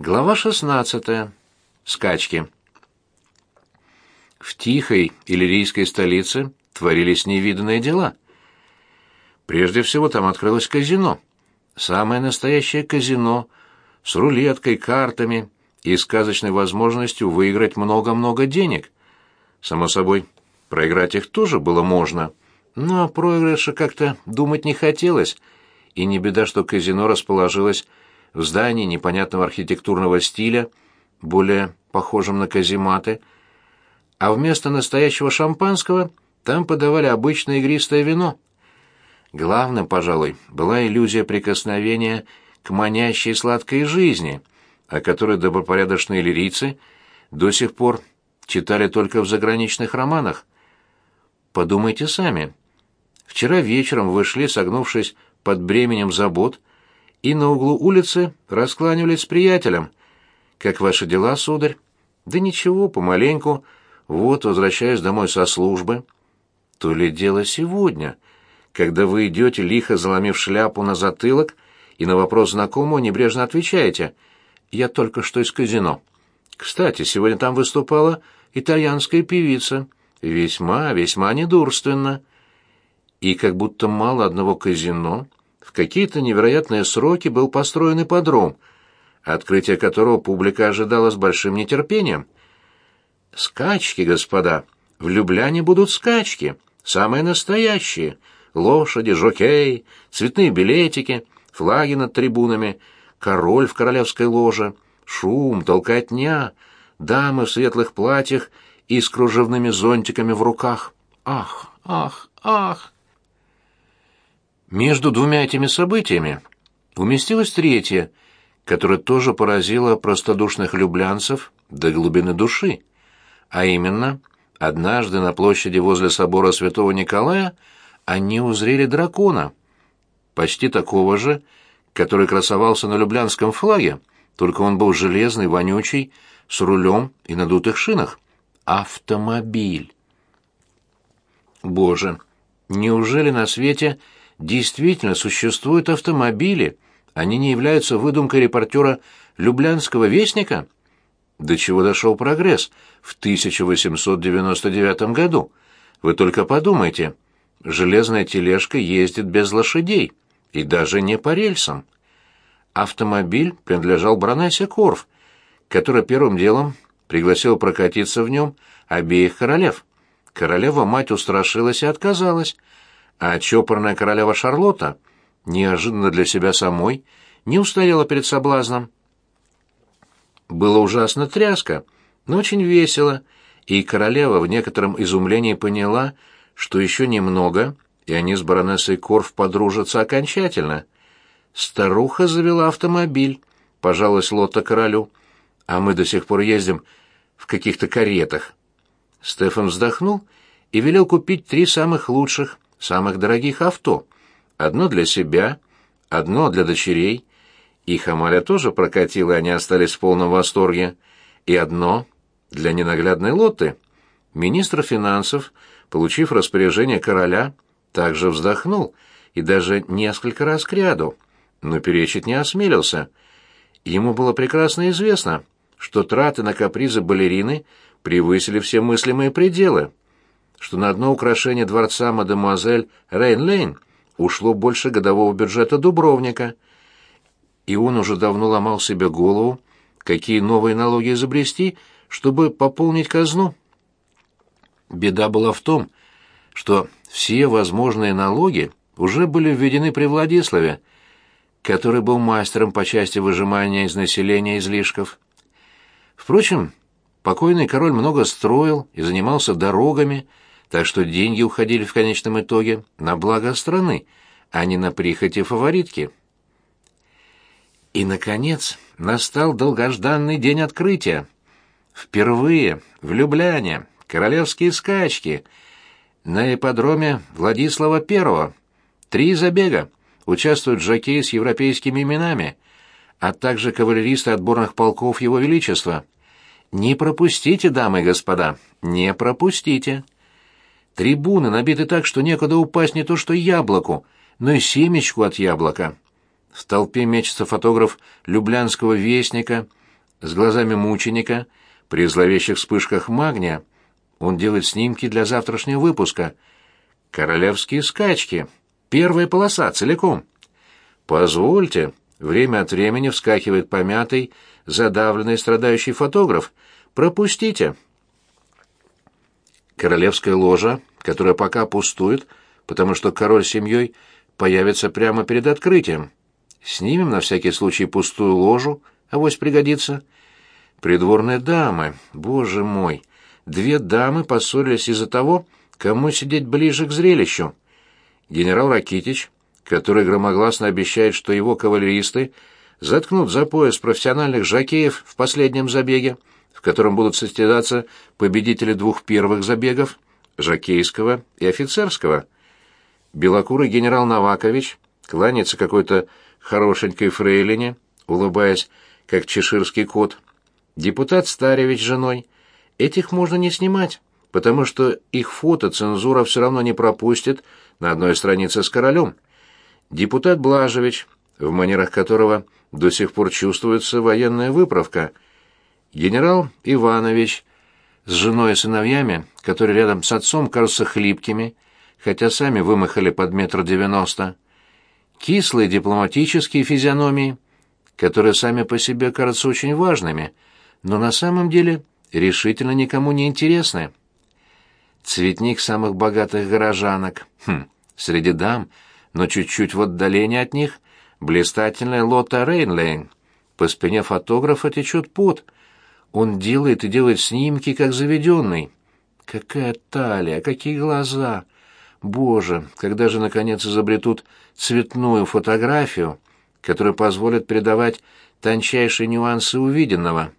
Глава 16. Скачки. В тихой иллирийской столице творились невиданные дела. Прежде всего там открылось казино. Самое настоящее казино с рулеткой, картами и сказочной возможностью выиграть много-много денег. Само собой, проиграть их тоже было можно, но о проигрыше как-то думать не хотелось, и не беда, что казино расположилось в здании непонятного архитектурного стиля, более похожем на казематы, а вместо настоящего шампанского там подавали обычное игристое вино. Главным, пожалуй, была иллюзия прикосновения к манящей сладкой жизни, о которой добропорядочные лирийцы до сих пор читали только в заграничных романах. Подумайте сами. Вчера вечером вы шли, согнувшись под бременем забот, и на углу улицы раскланивались с приятелем. «Как ваши дела, сударь?» «Да ничего, помаленьку. Вот, возвращаюсь домой со службы». «То ли дело сегодня, когда вы идете, лихо заломив шляпу на затылок, и на вопрос знакомого небрежно отвечаете. Я только что из казино. Кстати, сегодня там выступала итальянская певица. Весьма, весьма недурственно. И как будто мало одного казино, какие-то невероятные сроки был построен ипподром, открытие которого публика ожидала с большим нетерпением. Скачки, господа, в Любляне будут скачки, самые настоящие. Лошади, жокей, цветные билетики, флаги над трибунами, король в королевской ложе, шум, толкотня, дамы в светлых платьях и с кружевными зонтиками в руках. Ах, ах, ах! Между двумя этими событиями уместилось третье, которое тоже поразило простодушных люблянцев до глубины души, а именно, однажды на площади возле собора святого Николая они узрели дракона, почти такого же, который красовался на люблянском флаге, только он был железный, вонючий, с рулем и надутых шинах. Автомобиль. Боже, неужели на свете действительно существуют автомобили, они не являются выдумкой репортера «Люблянского вестника»? До чего дошел прогресс в 1899 году? Вы только подумайте. Железная тележка ездит без лошадей, и даже не по рельсам. Автомобиль принадлежал Бронессе Корф, который первым делом пригласил прокатиться в нем обеих королев. Королева-мать устрашилась и отказалась, а чопорная королева Шарлотта, неожиданно для себя самой, не устояла перед соблазном. Было ужасно тряска, но очень весело, и королева в некотором изумлении поняла, что еще немного, и они с баронессой Корф подружатся окончательно. Старуха завела автомобиль, пожалуйста, Лотта королю, а мы до сих пор ездим в каких-то каретах. Стефан вздохнул и велел купить три самых лучших, самых дорогих авто. Одно для себя, одно для дочерей. Их Амаля тоже прокатила, они остались в полном восторге. И одно для ненаглядной Лотты. Министр финансов, получив распоряжение короля, также вздохнул и даже несколько раз кряду, но перечить не осмелился. Ему было прекрасно известно, что траты на капризы балерины превысили все мыслимые пределы что на одно украшение дворца мадемуазель Рейн-Лейн ушло больше годового бюджета Дубровника, и он уже давно ломал себе голову, какие новые налоги изобрести, чтобы пополнить казну. Беда была в том, что все возможные налоги уже были введены при Владиславе, который был мастером по части выжимания из населения излишков. Впрочем, покойный король много строил и занимался дорогами, так что деньги уходили в конечном итоге на благо страны, а не на прихоти фаворитки. И, наконец, настал долгожданный день открытия. Впервые в Любляне королевские скачки на ипподроме Владислава I. Три забега. Участвуют жокеи с европейскими именами, а также кавалеристы отборных полков Его Величества. Не пропустите, дамы и господа, не пропустите. Трибуны набиты так, что некуда упасть не то что яблоку, но и семечку от яблока. В толпе мечется фотограф Люблянского вестника, с глазами мученика, при зловещих вспышках магния. Он делает снимки для завтрашнего выпуска. Королевские скачки. Первая полоса целиком. Позвольте, время от времени вскакивает помятый, задавленный, страдающий фотограф. Пропустите. Королевская ложа, которая пока пустует, потому что король с семьей появится прямо перед открытием. Снимем на всякий случай пустую ложу, авось пригодится. Придворные дамы, боже мой, две дамы поссорились из-за того, кому сидеть ближе к зрелищу. Генерал Ракитич, который громогласно обещает, что его кавалеристы заткнут за пояс профессиональных жакеев в последнем забеге, котором будут состязаться победители двух первых забегов, жакейского и офицерского. Белокурый генерал Навакович кланяется какой-то хорошенькой фрейлине, улыбаясь, как чеширский кот. Депутат Старевич с женой. Этих можно не снимать, потому что их фото цензура все равно не пропустит на одной странице с королем. Депутат Блажевич, в манерах которого до сих пор чувствуется военная выправка. Генерал Иванович с женой и сыновьями, которые рядом с отцом кажутся хлипкими, хотя сами вымахали под метр девяносто кислые дипломатические физиономии, которые сами по себе кажутся очень важными, но на самом деле решительно никому не интересны. Цветник самых богатых горожанок. Хм, среди дам, но чуть-чуть в отдалении от них, блистательная Лота Рейнлейн. По спине фотографа течет пот. Он делает и делает снимки, как заведенный. Какая талия, какие глаза! Боже, когда же, наконец, изобретут цветную фотографию, которая позволит передавать тончайшие нюансы увиденного?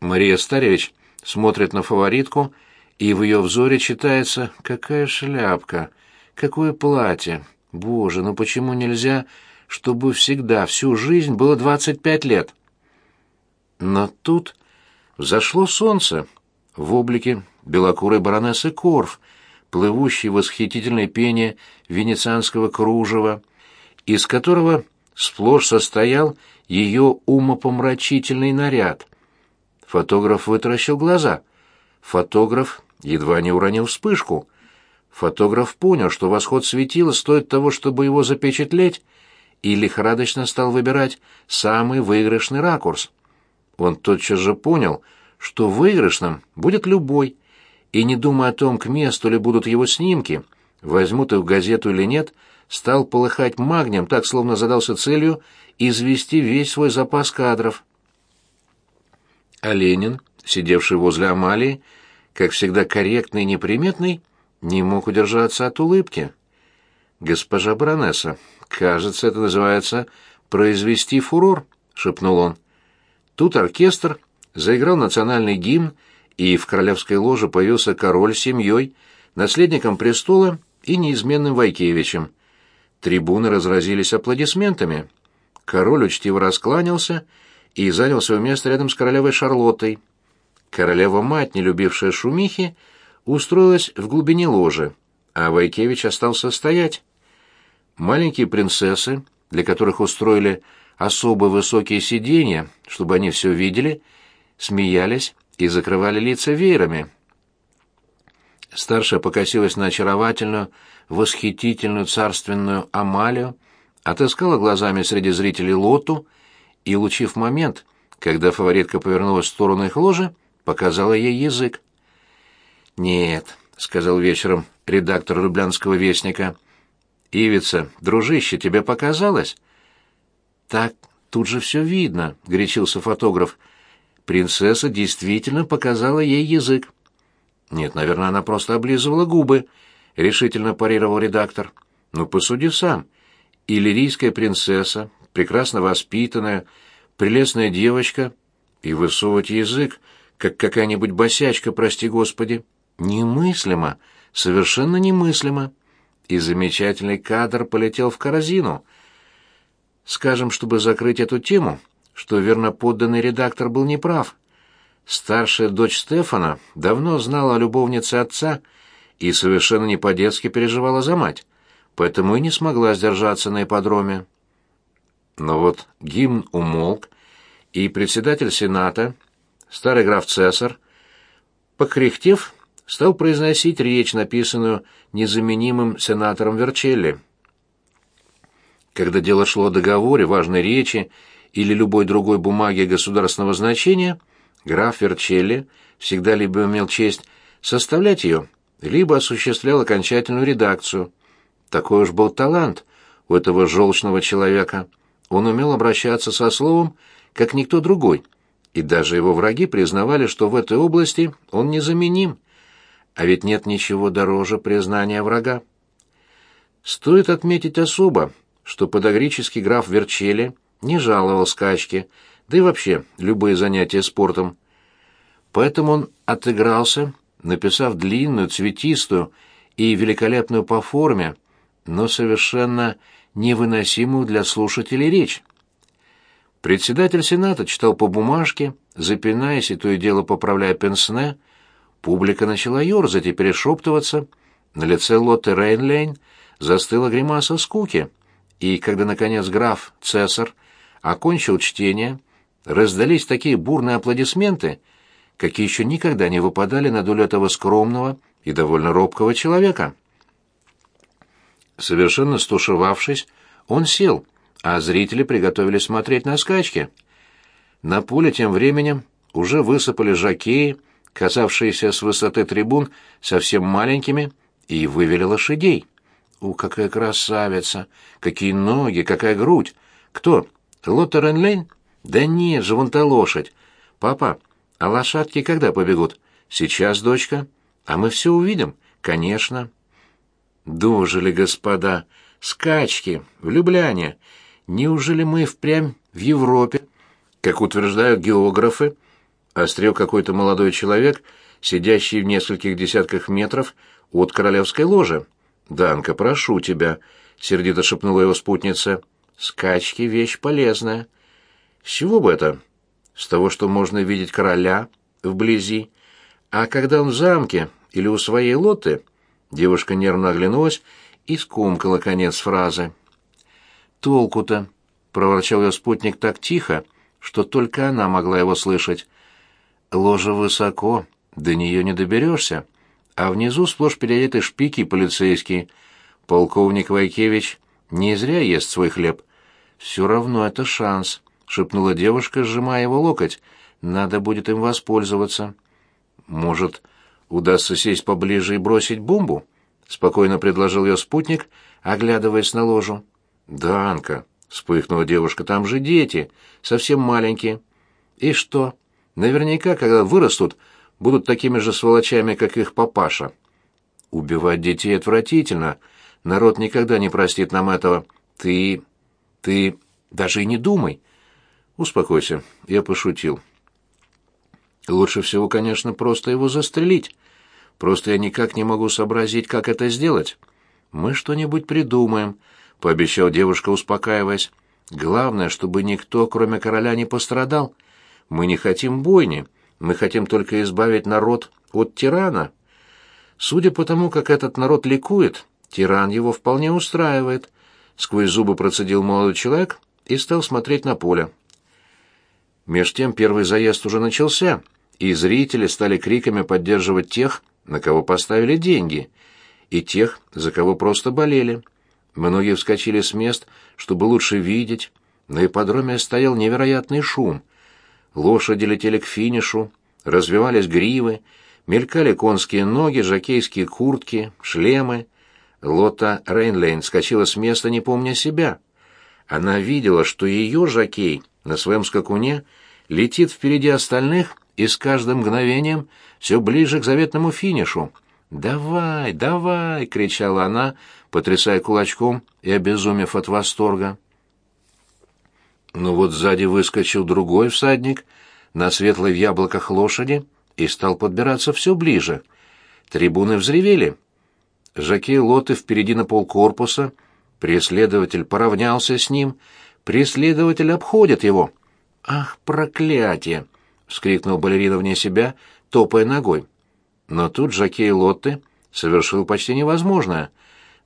Мария Старевич смотрит на фаворитку, и в ее взоре читается «Какая шляпка! Какое платье! Боже, ну почему нельзя, чтобы всегда, всю жизнь было двадцать пять лет?» Но тут взошло солнце в облике белокурой баронессы Корф, плывущей восхитительной пене венецианского кружева, из которого сплошь состоял ее умопомрачительный наряд. Фотограф вытаращил глаза. Фотограф едва не уронил вспышку. Фотограф понял, что восход светила стоит того, чтобы его запечатлеть, и лихорадочно стал выбирать самый выигрышный ракурс. Он тотчас же понял, что выигрышным будет любой, и, не думая о том, к месту ли будут его снимки, возьмут их в газету или нет, стал полыхать магнием, так словно задался целью извести весь свой запас кадров. А Ленин, сидевший возле Амалии, как всегда корректный и неприметный, не мог удержаться от улыбки. «Госпожа баронесса, кажется, это называется «произвести фурор», — шепнул он. Тут оркестр заиграл национальный гимн, и в королевской ложе появился король с семьей, наследником престола и неизменным Вайкевичем. Трибуны разразились аплодисментами. Король учтиво раскланялся и занял свое место рядом с королевой Шарлоттой. Королева-мать, не любившая шумихи, устроилась в глубине ложи, а Вайкевич остался стоять. Маленькие принцессы, для которых устроили особо высокие сиденья, чтобы они все видели, смеялись и закрывали лица веерами. Старшая покосилась на очаровательную, восхитительную царственную Амалию, отыскала глазами среди зрителей Лоту и, улучив момент, когда фаворитка повернулась в сторону их ложи, показала ей язык. «Нет», — сказал вечером редактор «Рублянского вестника», — «Ивица, дружище, тебе показалось?» «Так тут же все видно», — горячился фотограф принцесса действительно показала ей язык. Нет, наверное, она просто облизывала губы, решительно парировал редактор. Ну посуди сам. Иллирийская принцесса, прекрасно воспитанная, прелестная девочка, и высовывать язык, как какая-нибудь босячка, прости господи, немыслимо, совершенно немыслимо. И замечательный кадр полетел в корзину. Скажем, чтобы закрыть эту тему, что верноподданный редактор был неправ. Старшая дочь Стефана давно знала о любовнице отца и совершенно не по-детски переживала за мать, поэтому и не смогла сдержаться на ипподроме. Но вот гимн умолк, и председатель Сената, старый граф Цесар, покряхтев, стал произносить речь, написанную незаменимым сенатором Верчелли. Когда дело шло о договоре, важной речи или любой другой бумаге государственного значения, граф Верчелли всегда либо имел честь составлять ее, либо осуществлял окончательную редакцию. Такой уж был талант у этого желчного человека. Он умел обращаться со словом, как никто другой, и даже его враги признавали, что в этой области он незаменим. А ведь нет ничего дороже признания врага. Стоит отметить особо, что подогрический граф Верчели не жаловал скачки, да и вообще любые занятия спортом. Поэтому он отыгрался, написав длинную, цветистую и великолепную по форме, но совершенно невыносимую для слушателей речь. Председатель Сената читал по бумажке, запинаясь и то и дело поправляя пенсне. Публика начала ерзать и перешептываться. На лице Лотты Рейнлейн застыла гримаса скуки. И когда, наконец, граф Цесар окончил чтение, раздались такие бурные аплодисменты, какие еще никогда не выпадали на долю этого скромного и довольно робкого человека. Совершенно стушевавшись, он сел, а зрители приготовились смотреть на скачки. На поле тем временем уже высыпали жакеи, казавшиеся с высоты трибун совсем маленькими, и вывели лошадей. У, какая красавица! Какие ноги, какая грудь! Кто? Лотта Ренлейн? Да нет же, вон та лошадь. Папа, а лошадки когда побегут? Сейчас, дочка. А мы все увидим, конечно. Дожили, господа. Скачки, влюбляне. Неужели мы впрямь в Европе, как утверждают географы? Острел какой-то молодой человек, сидящий в нескольких десятках метров от королевской ложи. «Данка, прошу тебя», — сердито шепнула его спутница. «Скачки — вещь полезная». «С чего бы это?» «С того, что можно видеть короля вблизи. А когда он в замке или у своей лоты...» Девушка нервно оглянулась и скомкала конец фразы. «Толку-то?» — проворчал ее спутник так тихо, что только она могла его слышать. «Ложа высоко, до нее не доберешься, а внизу сплошь переодеты шпики полицейские. Полковник Вайкевич не зря ест свой хлеб. Все равно это шанс», — шепнула девушка, сжимая его локоть. «Надо будет им воспользоваться». «Может, удастся сесть поближе и бросить бомбу?» — спокойно предложил ее спутник, оглядываясь на ложу. «Да, Анка», — вспыхнула девушка, — «там же дети, совсем маленькие». «И что? Наверняка, когда вырастут, будут такими же сволочами, как их папаша». «Убивать детей отвратительно. Народ никогда не простит нам этого. Ты... ты... даже и не думай». «Успокойся, я пошутил». «Лучше всего, конечно, просто его застрелить. Просто я никак не могу сообразить, как это сделать. Мы что-нибудь придумаем» — пообещал девушка, успокаиваясь. «Главное, чтобы никто, кроме короля, не пострадал. Мы не хотим бойни, мы хотим только избавить народ от тирана. Судя по тому, как этот народ ликует, тиран его вполне устраивает». Сквозь зубы процедил молодой человек и стал смотреть на поле. Меж тем первый заезд уже начался, и зрители стали криками поддерживать тех, на кого поставили деньги, и тех, за кого просто болели. Многие вскочили с мест, чтобы лучше видеть. На ипподроме стоял невероятный шум. Лошади летели к финишу, развивались гривы, мелькали конские ноги, жакейские куртки, шлемы. Лота Рейнлейн скочила с места, не помня себя. Она видела, что ее жакей на своем скакуне летит впереди остальных и с каждым мгновением все ближе к заветному финишу. «Давай, давай!» — кричала она, потрясая кулачком и обезумев от восторга. Но вот сзади выскочил другой всадник на светлой яблоках лошади и стал подбираться все ближе. Трибуны взревели. Жаки Лоты впереди на полкорпуса, преследователь поравнялся с ним, преследователь обходит его. «Ах, проклятие!» — вскрикнул балерина вне себя, топая ногой. Но тут Жакей Лотте совершил почти невозможное.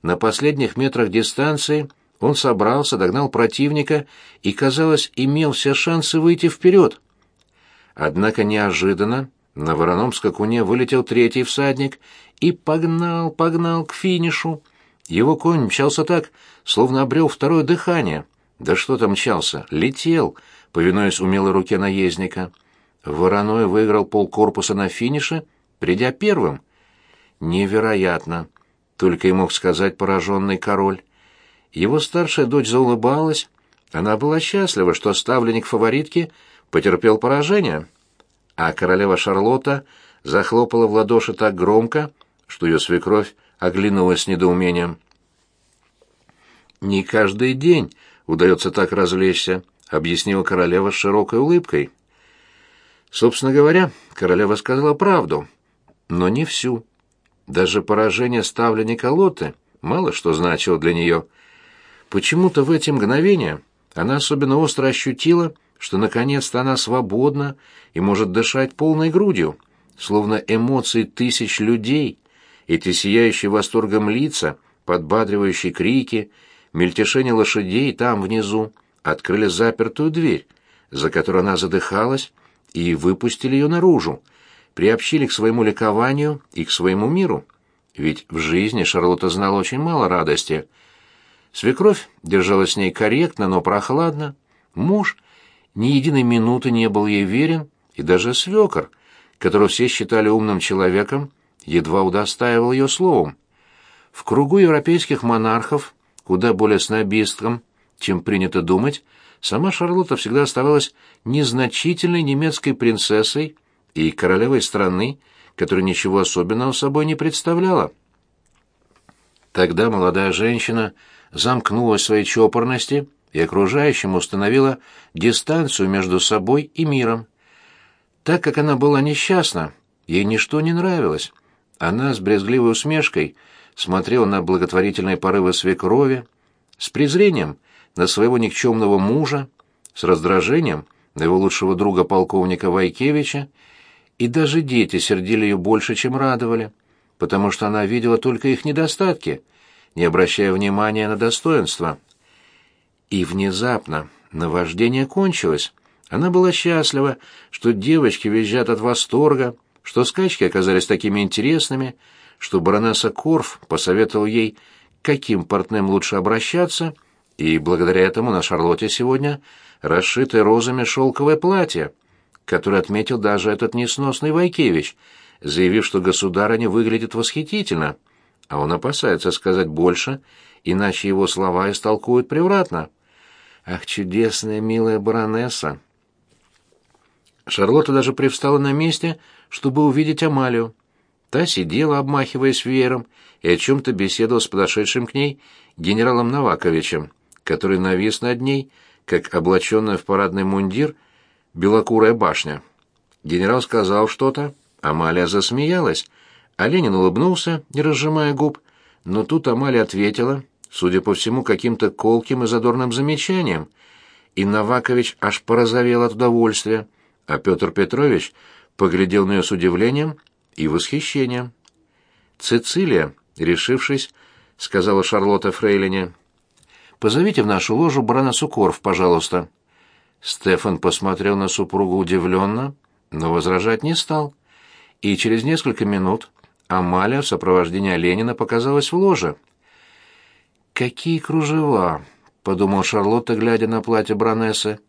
На последних метрах дистанции Он собрался, догнал противника и, казалось, имел все шансы выйти вперед. Однако неожиданно на вороном скакуне вылетел третий всадник и погнал, погнал к финишу. Его конь мчался так, словно обрел второе дыхание. Да что там мчался, летел, повинуясь умелой руке наездника. Вороной выиграл полкорпуса на финише, придя первым. Невероятно, только и мог сказать пораженный король. Его старшая дочь заулыбалась. Она была счастлива, что ставленник фаворитки потерпел поражение. А королева Шарлотта захлопала в ладоши так громко, что ее свекровь оглянулась с недоумением. «Не каждый день удается так развлечься», — объяснила королева с широкой улыбкой. Собственно говоря, королева сказала правду, но не всю. Даже поражение ставленника Лоты мало что значило для нее. Почему-то в эти мгновения она особенно остро ощутила, что наконец-то она свободна и может дышать полной грудью, словно эмоции тысяч людей, эти сияющие восторгом лица, подбадривающие крики, мельтешение лошадей там внизу, открыли запертую дверь, за которой она задыхалась, и выпустили ее наружу, приобщили к своему ликованию и к своему миру. Ведь в жизни Шарлотта знала очень мало радости. Свекровь держалась с ней корректно, но прохладно. Муж ни единой минуты не был ей верен, и даже свекор, которого все считали умным человеком, едва удостаивал ее словом. В кругу европейских монархов, куда более снобистком, чем принято думать, сама Шарлотта всегда оставалась незначительной немецкой принцессой и королевой страны, которая ничего особенного собой не представляла. Тогда молодая женщина замкнулась в своей чопорности и окружающим установила дистанцию между собой и миром. Так как она была несчастна, ей ничто не нравилось. Она с брезгливой усмешкой смотрела на благотворительные порывы свекрови, с презрением на своего никчемного мужа, с раздражением на его лучшего друга полковника Вайкевича, и даже дети сердили ее больше, чем радовали, потому что она видела только их недостатки, не обращая внимания на достоинства. И внезапно наваждение кончилось. Она была счастлива, что девочки визжат от восторга, что скачки оказались такими интересными, что баронесса Корф посоветовал ей, каким портным лучше обращаться, и благодаря этому на Шарлотте сегодня расшитое розами шелковое платье, которое отметил даже этот несносный Вайкевич, заявив, что государыня выглядит восхитительно, а он опасается сказать больше, иначе его слова истолкуют превратно. Ах, чудесная, милая баронесса! Шарлотта даже привстала на месте, чтобы увидеть Амалию. Та сидела, обмахиваясь веером, и о чем-то беседовала с подошедшим к ней генералом Новаковичем, который навис над ней, как облаченная в парадный мундир белокурая башня. Генерал сказал что-то, Амалия засмеялась, а Ленин улыбнулся, не разжимая губ, но тут Амалия ответила, судя по всему, каким-то колким и задорным замечанием, и Новакович аж порозовел от удовольствия, а Петр Петрович поглядел на нее с удивлением и восхищением. «Цицилия», решившись, сказала Шарлотта Фрейлине, — «позовите в нашу ложу баронессу Корф, пожалуйста». Стефан посмотрел на супругу удивленно, но возражать не стал. И через несколько минут Амалия в сопровождении Ленина показалась в ложе. «Какие кружева!» — подумал Шарлотта, глядя на платье Бронессы.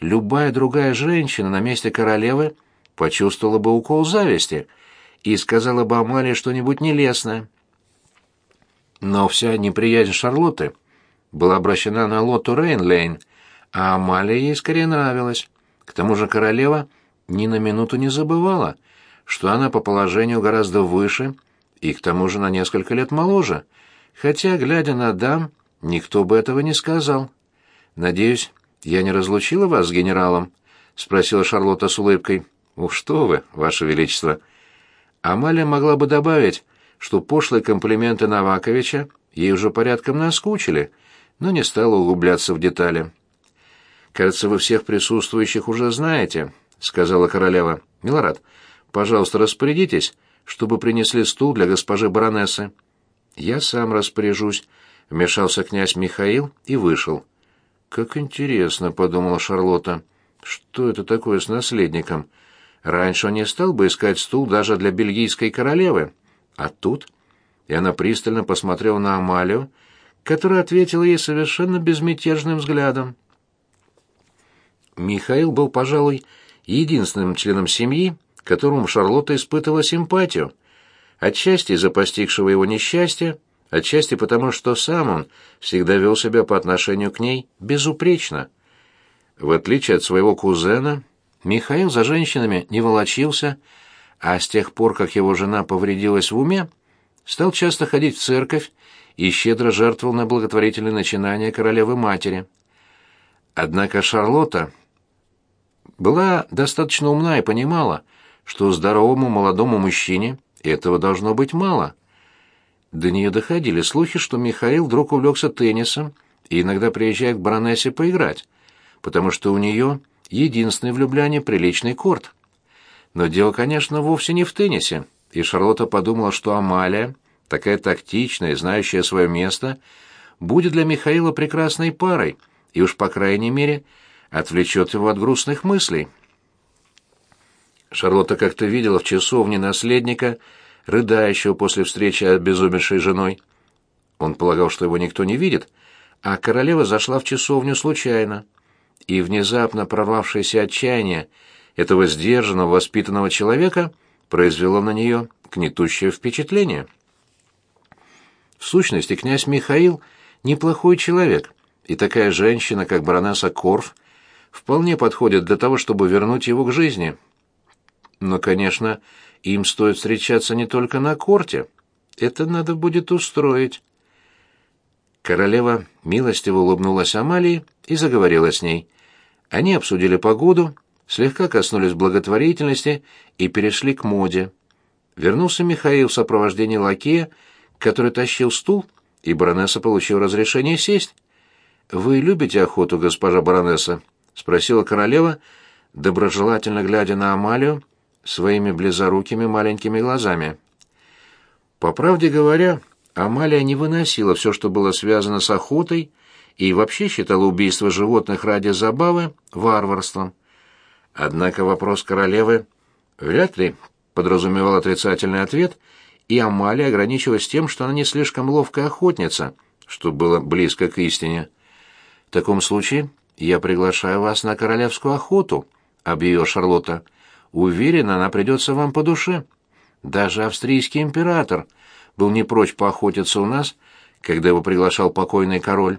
«Любая другая женщина на месте королевы почувствовала бы укол зависти и сказала бы Амалии что-нибудь нелестное». Но вся неприязнь Шарлотты была обращена на Лотту Рейнлейн — а Амалия ей скорее нравилась. К тому же королева ни на минуту не забывала, что она по положению гораздо выше и к тому же на несколько лет моложе, хотя, глядя на дам, никто бы этого не сказал. «Надеюсь, я не разлучила вас с генералом?» — спросила Шарлотта с улыбкой. «Ух, что вы, ваше величество!» Амалия могла бы добавить, что пошлые комплименты Новаковича ей уже порядком наскучили, но не стала углубляться в детали. «Кажется, вы всех присутствующих уже знаете», — сказала королева. «Милорад, пожалуйста, распорядитесь, чтобы принесли стул для госпожи баронессы». «Я сам распоряжусь», — вмешался князь Михаил и вышел. «Как интересно», — подумала Шарлотта, — «что это такое с наследником? Раньше он не стал бы искать стул даже для бельгийской королевы. А тут...» И она пристально посмотрела на Амалию, которая ответила ей совершенно безмятежным взглядом. Михаил был, пожалуй, единственным членом семьи, которому Шарлотта испытывала симпатию, отчасти из-за постигшего его несчастья, отчасти потому, что сам он всегда вел себя по отношению к ней безупречно. В отличие от своего кузена, Михаил за женщинами не волочился, а с тех пор, как его жена повредилась в уме, стал часто ходить в церковь и щедро жертвовал на благотворительные начинания королевы-матери. Однако Шарлотта была достаточно умна и понимала, что здоровому молодому мужчине этого должно быть мало. До нее доходили слухи, что Михаил вдруг увлекся теннисом и иногда приезжает к баронессе поиграть, потому что у нее единственный влюбляние приличный корт. Но дело, конечно, вовсе не в теннисе, и Шарлотта подумала, что Амалия, такая тактичная знающая свое место, будет для Михаила прекрасной парой, и уж по крайней мере – отвлечет его от грустных мыслей. Шарлотта как-то видела в часовне наследника, рыдающего после встречи обезумевшей женой. Он полагал, что его никто не видит, а королева зашла в часовню случайно. И внезапно прорвавшееся отчаяние этого сдержанного, воспитанного человека произвело на нее гнетущее впечатление. В сущности, князь Михаил — неплохой человек, и такая женщина, как баронесса Корф — вполне подходят для того, чтобы вернуть его к жизни. Но, конечно, им стоит встречаться не только на корте. Это надо будет устроить. Королева милостиво улыбнулась Амалии и заговорила с ней. Они обсудили погоду, слегка коснулись благотворительности и перешли к моде. Вернулся Михаил в сопровождении лакея, который тащил стул, и баронесса получила разрешение сесть. «Вы любите охоту, госпожа баронесса?» — спросила королева, доброжелательно глядя на Амалию своими близорукими маленькими глазами. По правде говоря, Амалия не выносила все, что было связано с охотой, и вообще считала убийство животных ради забавы варварством. Однако вопрос королевы вряд ли подразумевал отрицательный ответ, и Амалия ограничилась тем, что она не слишком ловкая охотница, что было близко к истине. В таком случае «Я приглашаю вас на королевскую охоту», — объявила Шарлотта. «Уверена, она придется вам по душе. Даже австрийский император был не прочь поохотиться у нас, когда его приглашал покойный король».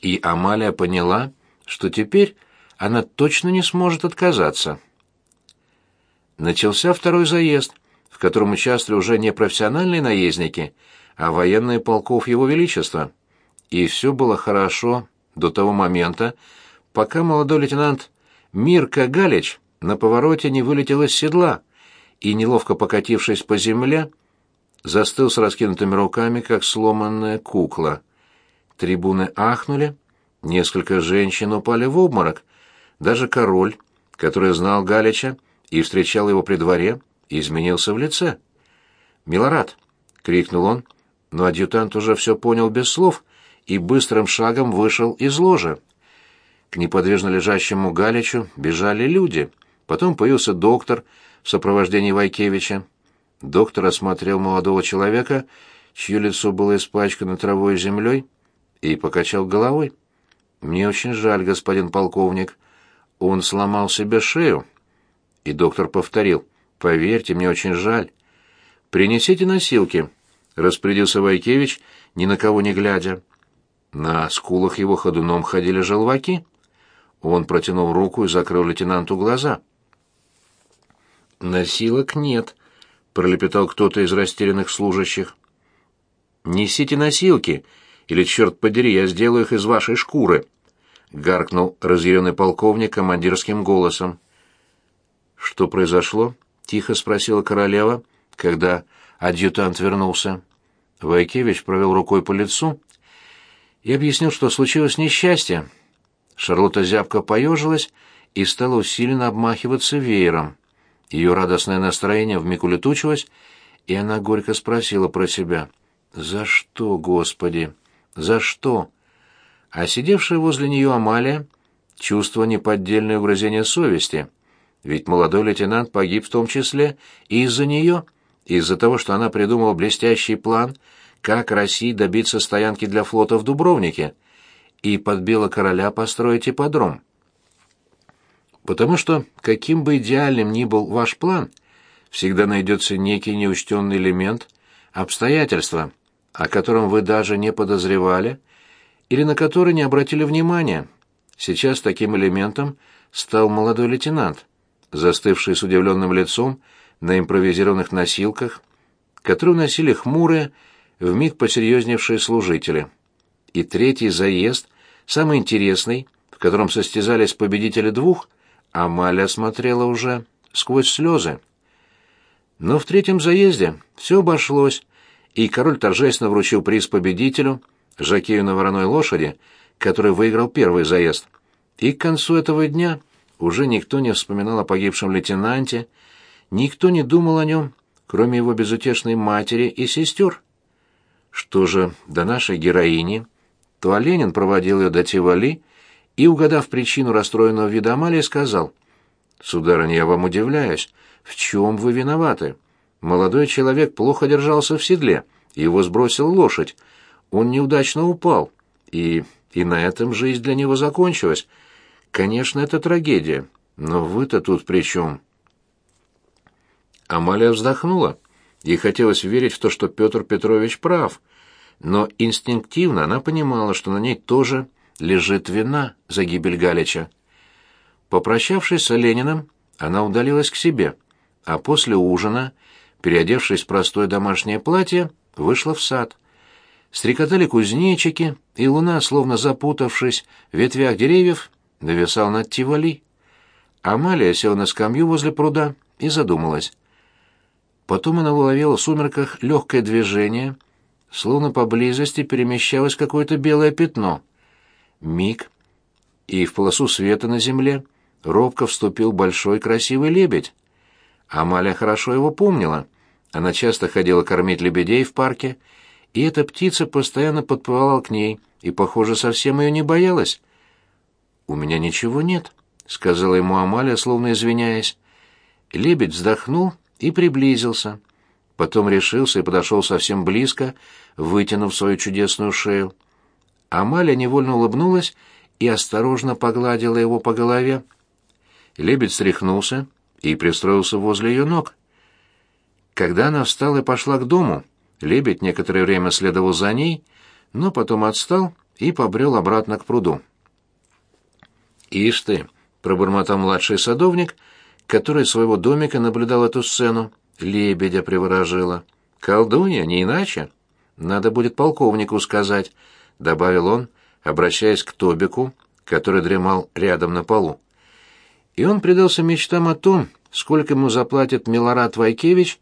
И Амалия поняла, что теперь она точно не сможет отказаться. Начался второй заезд, в котором участвовали уже не профессиональные наездники, а военные полков Его Величества. И все было хорошо, до того момента, пока молодой лейтенант Мирка Галич на повороте не вылетел из седла и, неловко покатившись по земле, застыл с раскинутыми руками, как сломанная кукла. Трибуны ахнули, несколько женщин упали в обморок. Даже король, который знал Галича и встречал его при дворе, изменился в лице. «Милорад!» — крикнул он, но адъютант уже все понял без слов и быстрым шагом вышел из ложа. К неподвижно лежащему Галичу бежали люди. Потом появился доктор в сопровождении Вайкевича. Доктор осмотрел молодого человека, чье лицо было испачкано травой и землей, и покачал головой. «Мне очень жаль, господин полковник. Он сломал себе шею». И доктор повторил. «Поверьте, мне очень жаль». «Принесите носилки», — распорядился Вайкевич, ни на кого не глядя. На скулах его ходуном ходили желваки. Он протянул руку и закрыл лейтенанту глаза. «Носилок нет», — пролепетал кто-то из растерянных служащих. «Несите носилки, или, черт подери, я сделаю их из вашей шкуры», — гаркнул разъяренный полковник командирским голосом. «Что произошло?» — тихо спросила королева, когда адъютант вернулся. Вайкевич провел рукой по лицу и объяснил, что случилось несчастье. Шарлотта зябко поежилась и стала усиленно обмахиваться веером. Ее радостное настроение вмиг улетучилось, и она горько спросила про себя. За что, Господи? За что? А сидевшая возле нее Амалия чувство неподдельное угрызение совести. Ведь молодой лейтенант погиб в том числе и из-за нее, из-за того, что она придумала блестящий план, как России добиться стоянки для флота в Дубровнике и подбила короля построить ипподром. Потому что, каким бы идеальным ни был ваш план, всегда найдется некий неучтенный элемент, обстоятельства, о котором вы даже не подозревали или на который не обратили внимания. Сейчас таким элементом стал молодой лейтенант, застывший с удивленным лицом на импровизированных носилках, которые носили хмурые, вмиг посерьезневшие служители. И третий заезд, самый интересный, в котором состязались победители двух, Амалия смотрела уже сквозь слезы. Но в третьем заезде все обошлось, и король торжественно вручил приз победителю, Жакею на вороной лошади, который выиграл первый заезд. И к концу этого дня уже никто не вспоминал о погибшем лейтенанте, никто не думал о нем, кроме его безутешной матери и сестер. Что же до нашей героини, то Оленин проводил ее до Тивали и, угадав причину расстроенного вида Амалии, сказал, «Сударыня, я вам удивляюсь, в чем вы виноваты? Молодой человек плохо держался в седле, его сбросил лошадь, он неудачно упал, и и на этом жизнь для него закончилась. Конечно, это трагедия, но вы-то тут при чем? Амалия вздохнула. Ей хотелось верить в то, что Петр Петрович прав, но инстинктивно она понимала, что на ней тоже лежит вина за гибель Галича. Попрощавшись с Лениным, она удалилась к себе, а после ужина, переодевшись в простое домашнее платье, вышла в сад — Стрекотали кузнечики, и луна, словно запутавшись в ветвях деревьев, нависал над Тивали. Амалия села на скамью возле пруда и задумалась. Потом она уловила в сумерках легкое движение, словно поблизости перемещалось какое-то белое пятно. Миг, и в полосу света на земле робко вступил большой красивый лебедь. Амалия хорошо его помнила. Она часто ходила кормить лебедей в парке и эта птица постоянно подплывала к ней и, похоже, совсем ее не боялась. «У меня ничего нет», — сказала ему Амалия, словно извиняясь. Лебедь вздохнул и приблизился. Потом решился и подошел совсем близко, вытянув свою чудесную шею. Амалия невольно улыбнулась и осторожно погладила его по голове. Лебедь стряхнулся и пристроился возле ее ног. Когда она встала и пошла к дому, Лебедь некоторое время следовал за ней, но потом отстал и побрел обратно к пруду. «Ишь ты!» — пробормотал младший садовник, который своего домика наблюдал эту сцену. Лебедя приворожила. «Колдунья, не иначе. Надо будет полковнику сказать», — добавил он, обращаясь к Тобику, который дремал рядом на полу. И он предался мечтам о том, сколько ему заплатит Милорад Вайкевич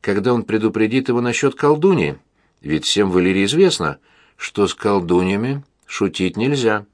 когда он предупредит его насчет колдуньи, ведь всем в Иллирии известно, что с колдуньями шутить нельзя.